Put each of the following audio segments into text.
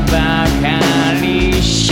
ばかりし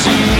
see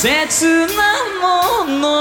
切なもの